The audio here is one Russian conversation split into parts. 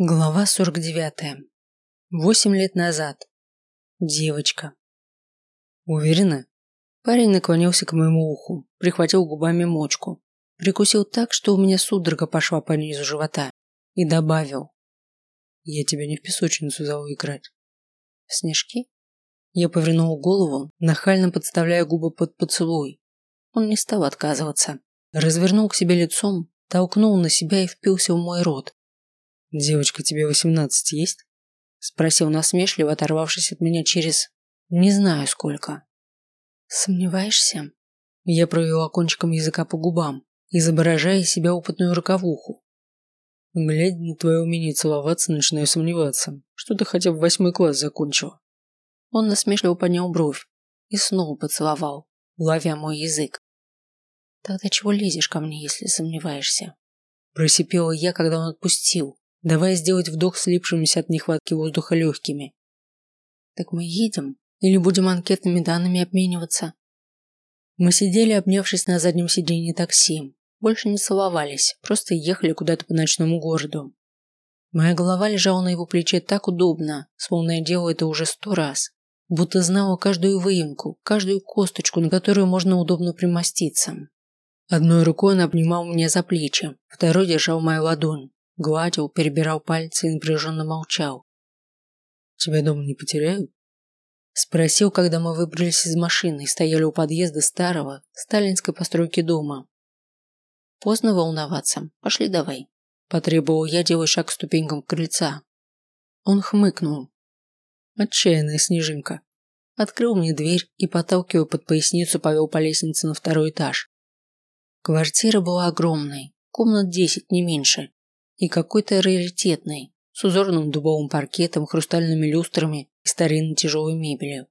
Глава 49. Восемь лет назад. Девочка. Уверена? Парень наклонился к моему уху, прихватил губами мочку, прикусил так, что у меня судорога пошла по низу живота, и добавил. Я тебя не в песочницу зову играть. В снежки? Я повернул голову, нахально подставляя губы под поцелуй. Он не стал отказываться. Развернул к себе лицом, толкнул на себя и впился в мой рот, «Девочка, тебе восемнадцать есть?» Спросил насмешливо, оторвавшись от меня через... Не знаю сколько. «Сомневаешься?» Я провела кончиком языка по губам, изображая из себя опытную роковуху. Глядя на твое умение целоваться, начинаю сомневаться, что ты хотя бы восьмой класс закончила. Он насмешливо поднял бровь и снова поцеловал, ловя мой язык. Тогда чего лезешь ко мне, если сомневаешься? Просипела я, когда он отпустил, давая сделать вдох слипшимися от нехватки воздуха легкими. Так мы едем или будем анкетными данными обмениваться? Мы сидели, обнявшись на заднем сиденье такси. Больше не целовались, просто ехали куда-то по ночному городу. Моя голова лежала на его плече так удобно, словно я делала это уже сто раз. Будто знала каждую выемку, каждую косточку, на которую можно удобно примоститься. Одной рукой он обнимал меня за плечи, второй держал мою ладонь, Гладил, перебирал пальцы и напряженно молчал. «Тебя дома не потеряют?» Спросил, когда мы выбрались из машины и стояли у подъезда старого, сталинской постройки дома. «Поздно волноваться. Пошли давай», – потребовал я, делая шаг к ступенькам крыльца. Он хмыкнул. Отчаянная снежинка. Открыл мне дверь и, подталкивая под поясницу, повел по лестнице на второй этаж. Квартира была огромной, комнат десять, не меньше, и какой-то раритетный, с узорным дубовым паркетом, хрустальными люстрами и старинной тяжелой мебелью.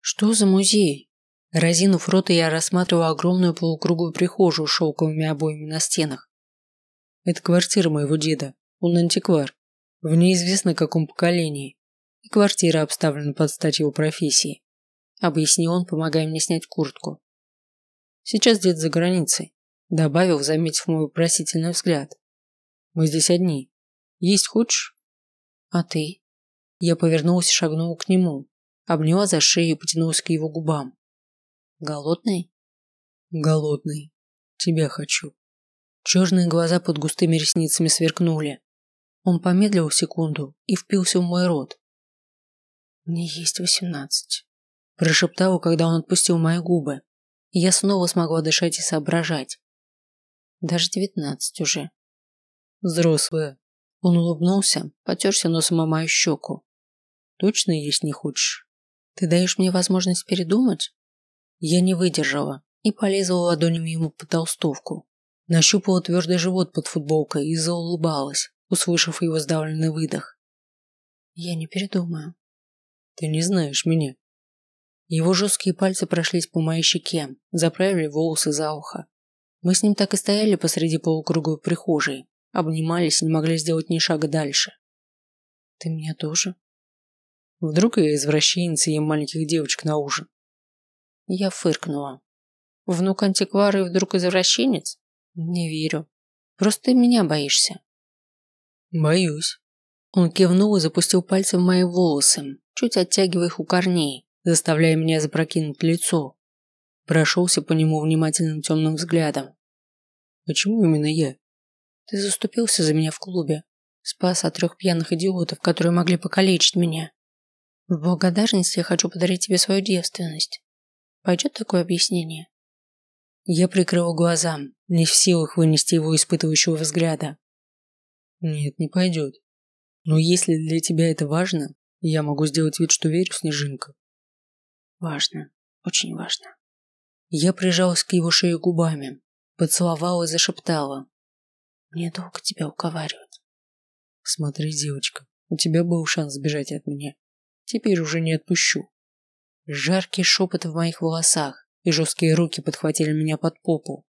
Что за музей? Разинув рот, я рассматривал огромную полукруглую прихожую с шелковыми обоями на стенах. Это квартира моего деда. Он антиквар. В неизвестно каком поколении. И квартира обставлена под стать его профессии. Объяснил он, помогая мне снять куртку. Сейчас дед за границей. Добавил, заметив мой вопросительный взгляд. Мы здесь одни. Есть хочешь? А ты? Я повернулась и шагнула к нему, обняла за шею и потянулась к его губам. Голодный? Голодный. Тебя хочу. Черные глаза под густыми ресницами сверкнули. Он помедлил секунду и впился в мой рот. Мне есть восемнадцать. Прошептала, когда он отпустил мои губы. Я снова смогла дышать и соображать. Даже девятнадцать уже. Взрослая. Он улыбнулся, потерся носом о мою щеку. Точно есть не хочешь? Ты даешь мне возможность передумать? Я не выдержала и полезла ладонями ему по толстовку. Нащупала твердый живот под футболкой и заулыбалась, услышав его сдавленный выдох. Я не передумаю. Ты не знаешь меня. Его жесткие пальцы прошлись по моей щеке, заправили волосы за ухо. Мы с ним так и стояли посреди полукруглой прихожей, обнимались не могли сделать ни шага дальше. Ты меня тоже? Вдруг я извращенец и ем маленьких девочек на ужин? Я фыркнула. Внук антиквара и вдруг извращенец? Не верю. Просто ты меня боишься. Боюсь. Он кивнул и запустил пальцы в мои волосы, чуть оттягивая их у корней, заставляя меня запрокинуть лицо. Прошелся по нему внимательным темным взглядом. Почему именно я? Ты заступился за меня в клубе. Спас от трех пьяных идиотов, которые могли покалечить меня. В благодарность я хочу подарить тебе свою девственность. Пойдет такое объяснение? Я прикрыл глаза, не в силах вынести его испытывающего взгляда. Нет, не пойдет. Но если для тебя это важно, я могу сделать вид, что верю, Снежинка. Важно, очень важно. Я прижалась к его шее губами, поцеловала и зашептала. Мне долго тебя уговаривать. Смотри, девочка, у тебя был шанс сбежать от меня. Теперь уже не отпущу. Жаркий шепот в моих волосах и жесткие руки подхватили меня под попу.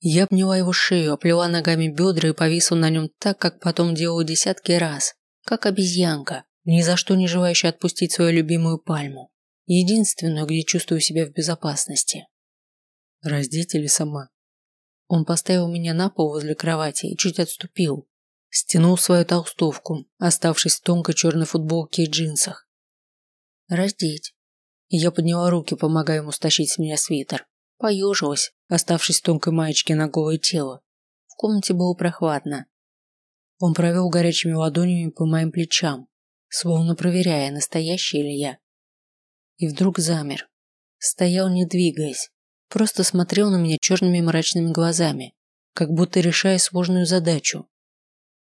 Я обняла его шею, оплела ногами бедра и повисла на нем так, как потом делала десятки раз, как обезьянка, ни за что не желающая отпустить свою любимую пальму, единственную, где чувствую себя в безопасности. Раздеть или сама? Он поставил меня на пол возле кровати и чуть отступил, Стянул свою толстовку, оставшись в тонкой черной футболке и джинсах. Раздеть. Я подняла руки, помогая ему стащить с меня свитер. Поежилась, оставшись в тонкой маечке на голое тело. В комнате было прохладно. Он провел горячими ладонями по моим плечам, словно проверяя, настоящий ли я. И вдруг замер. Стоял, не двигаясь, просто смотрел на меня черными мрачными глазами, как будто решая сложную задачу.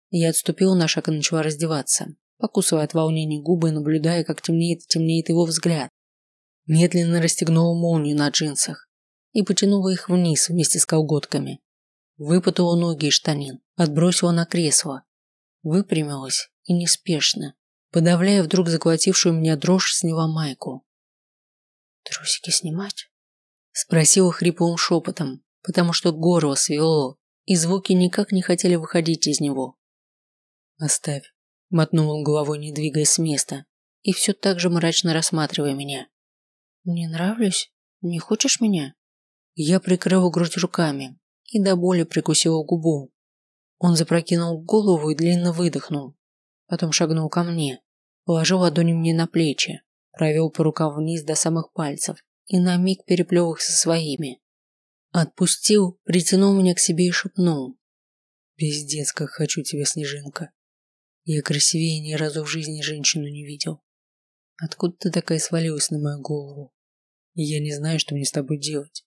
Я отступила на шаг и начала раздеваться, покусывая от волнения губы и наблюдая, как темнеет и темнеет его взгляд. Медленно расстегнула молнию на джинсах и потянула их вниз вместе с колготками. Выпутала ноги из штанин, отбросила на кресло. Выпрямилась и неспешно, подавляя вдруг захватившую меня дрожь, сняла майку. «Трусики снимать?» Спросила хриплым шепотом, потому что горло свело, и звуки никак не хотели выходить из него. «Оставь», – мотнул он головой, не двигаясь с места, и все так же мрачно рассматривая меня. «Не нравлюсь? Не хочешь меня?» Я прикрыла грудь руками и до боли прикусила губу. Он запрокинул голову и длинно выдохнул. Потом шагнул ко мне, положил ладони мне на плечи, провел по рукам вниз до самых пальцев и на миг переплел их со своими. Отпустил, притянул меня к себе и шепнул. «Пиздец, как хочу тебя, Снежинка. Я красивее ни разу в жизни женщину не видел. Откуда ты такая свалилась на мою голову? Я не знаю, что мне с тобой делать.